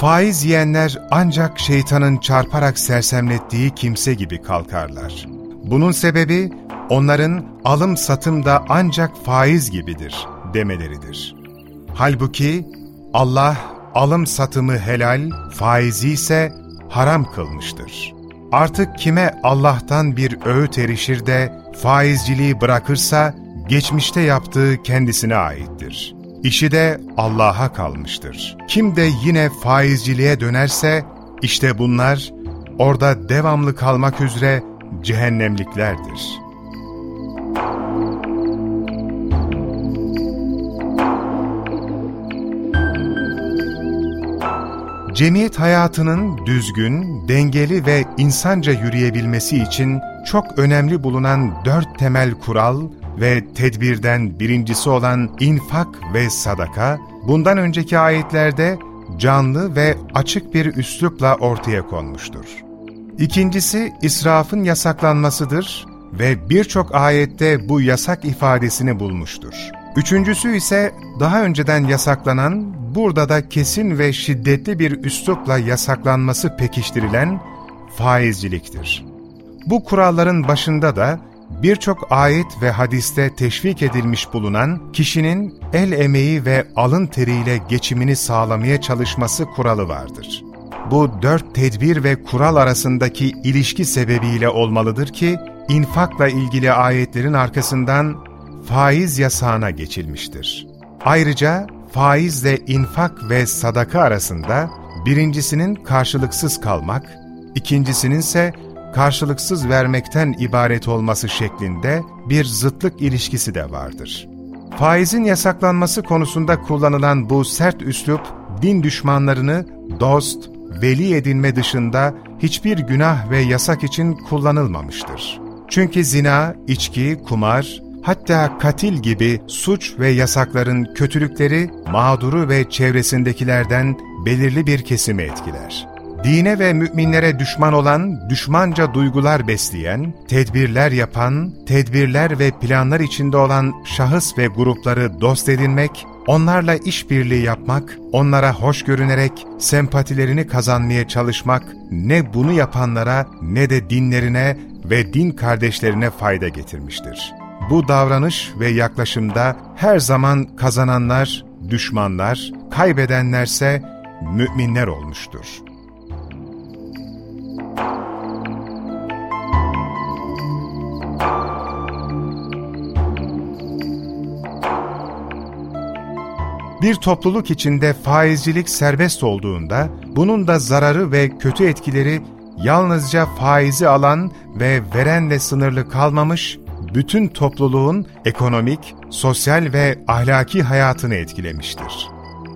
Faiz yiyenler ancak şeytanın çarparak sersemlettiği kimse gibi kalkarlar. Bunun sebebi onların alım satım da ancak faiz gibidir demeleridir. Halbuki Allah alım satımı helal, faizi ise haram kılmıştır. Artık kime Allah'tan bir öğüt erişir de faizciliği bırakırsa geçmişte yaptığı kendisine aittir. İşi de Allah'a kalmıştır. Kim de yine faizciliğe dönerse, işte bunlar orada devamlı kalmak üzere cehennemliklerdir. Cemiyet hayatının düzgün, dengeli ve insanca yürüyebilmesi için çok önemli bulunan dört temel kural ve tedbirden birincisi olan infak ve sadaka, bundan önceki ayetlerde canlı ve açık bir üslupla ortaya konmuştur. İkincisi israfın yasaklanmasıdır ve birçok ayette bu yasak ifadesini bulmuştur. Üçüncüsü ise daha önceden yasaklanan, burada da kesin ve şiddetli bir üslupla yasaklanması pekiştirilen faizciliktir. Bu kuralların başında da birçok ayet ve hadiste teşvik edilmiş bulunan kişinin el emeği ve alın teriyle geçimini sağlamaya çalışması kuralı vardır. Bu dört tedbir ve kural arasındaki ilişki sebebiyle olmalıdır ki, infakla ilgili ayetlerin arkasından faiz yasağına geçilmiştir. Ayrıca faizle infak ve sadaka arasında birincisinin karşılıksız kalmak, ikincisinin ise karşılıksız vermekten ibaret olması şeklinde bir zıtlık ilişkisi de vardır. Faizin yasaklanması konusunda kullanılan bu sert üslup, din düşmanlarını dost, veli edinme dışında hiçbir günah ve yasak için kullanılmamıştır. Çünkü zina, içki, kumar, hatta katil gibi suç ve yasakların kötülükleri mağduru ve çevresindekilerden belirli bir kesimi etkiler. Dine ve müminlere düşman olan, düşmanca duygular besleyen, tedbirler yapan, tedbirler ve planlar içinde olan şahıs ve grupları dost edinmek, onlarla işbirliği yapmak, onlara hoş görünerek sempatilerini kazanmaya çalışmak, ne bunu yapanlara ne de dinlerine ve din kardeşlerine fayda getirmiştir. Bu davranış ve yaklaşımda her zaman kazananlar, düşmanlar, kaybedenlerse müminler olmuştur. Bir topluluk içinde faizcilik serbest olduğunda, bunun da zararı ve kötü etkileri yalnızca faizi alan ve verenle sınırlı kalmamış, bütün topluluğun ekonomik, sosyal ve ahlaki hayatını etkilemiştir.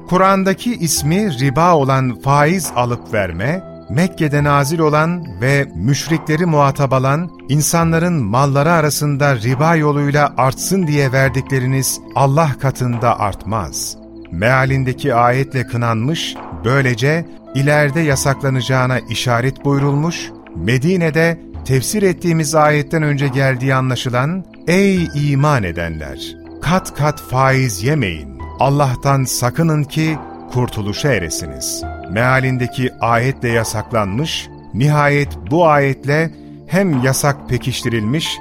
Kur'an'daki ismi riba olan faiz alıp verme, Mekke'de nazil olan ve müşrikleri muhatap alan, insanların malları arasında riba yoluyla artsın diye verdikleriniz Allah katında artmaz. Mealindeki ayetle kınanmış, böylece ileride yasaklanacağına işaret buyurulmuş, Medine'de tefsir ettiğimiz ayetten önce geldiği anlaşılan, Ey iman edenler! Kat kat faiz yemeyin, Allah'tan sakının ki kurtuluşa eresiniz. Mealindeki ayetle yasaklanmış, nihayet bu ayetle hem yasak pekiştirilmiş,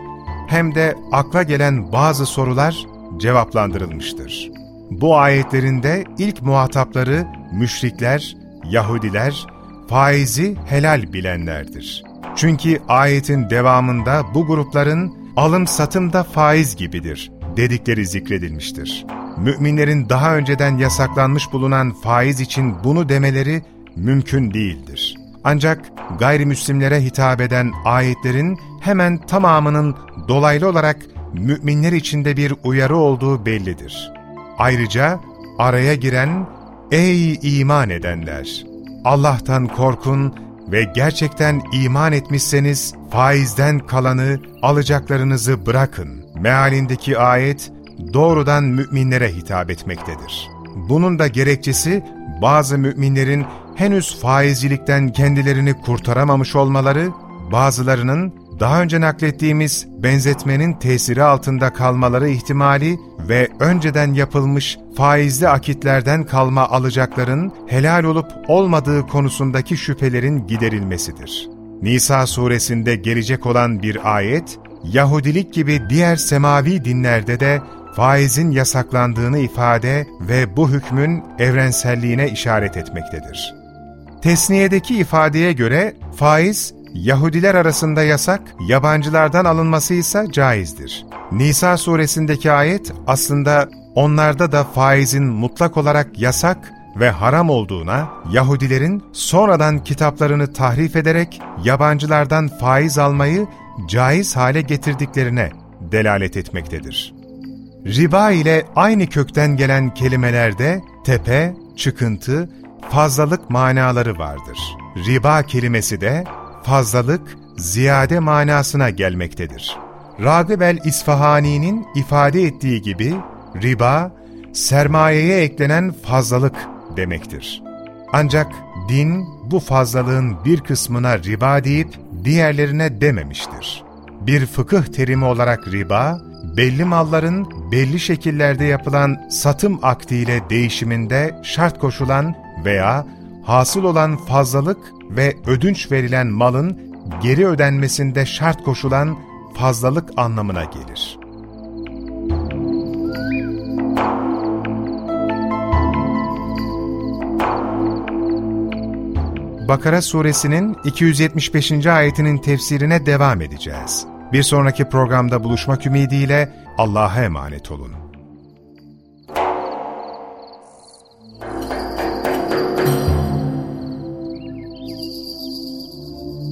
hem de akla gelen bazı sorular cevaplandırılmıştır. Bu ayetlerinde ilk muhatapları müşrikler, Yahudiler, faizi helal bilenlerdir. Çünkü ayetin devamında bu grupların alım satımda faiz gibidir dedikleri zikredilmiştir. Müminlerin daha önceden yasaklanmış bulunan faiz için bunu demeleri mümkün değildir. Ancak gayrimüslimlere hitap eden ayetlerin hemen tamamının dolaylı olarak müminler içinde bir uyarı olduğu bellidir. Ayrıca araya giren, ''Ey iman edenler! Allah'tan korkun ve gerçekten iman etmişseniz faizden kalanı alacaklarınızı bırakın.'' mealindeki ayet doğrudan müminlere hitap etmektedir. Bunun da gerekçesi bazı müminlerin henüz faizcilikten kendilerini kurtaramamış olmaları, bazılarının daha önce naklettiğimiz benzetmenin tesiri altında kalmaları ihtimali ve önceden yapılmış faizli akitlerden kalma alacakların helal olup olmadığı konusundaki şüphelerin giderilmesidir. Nisa suresinde gelecek olan bir ayet, Yahudilik gibi diğer semavi dinlerde de faizin yasaklandığını ifade ve bu hükmün evrenselliğine işaret etmektedir. Tesniyedeki ifadeye göre faiz, Yahudiler arasında yasak, yabancılardan alınması ise caizdir. Nisa suresindeki ayet aslında onlarda da faizin mutlak olarak yasak ve haram olduğuna, Yahudilerin sonradan kitaplarını tahrif ederek yabancılardan faiz almayı caiz hale getirdiklerine delalet etmektedir. Riba ile aynı kökten gelen kelimelerde tepe, çıkıntı, fazlalık manaları vardır. Riba kelimesi de fazlalık, ziyade manasına gelmektedir. Ragıb el-İsfahani'nin ifade ettiği gibi riba, sermayeye eklenen fazlalık demektir. Ancak din bu fazlalığın bir kısmına riba deyip diğerlerine dememiştir. Bir fıkıh terimi olarak riba, belli malların belli şekillerde yapılan satım aktiyle değişiminde şart koşulan veya hasıl olan fazlalık ve ödünç verilen malın geri ödenmesinde şart koşulan fazlalık anlamına gelir. Bakara suresinin 275. ayetinin tefsirine devam edeceğiz. Bir sonraki programda buluşmak ümidiyle Allah'a emanet olun.